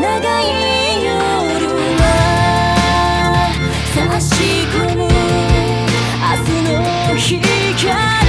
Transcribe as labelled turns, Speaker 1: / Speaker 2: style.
Speaker 1: 長い夜は差し込む明日の光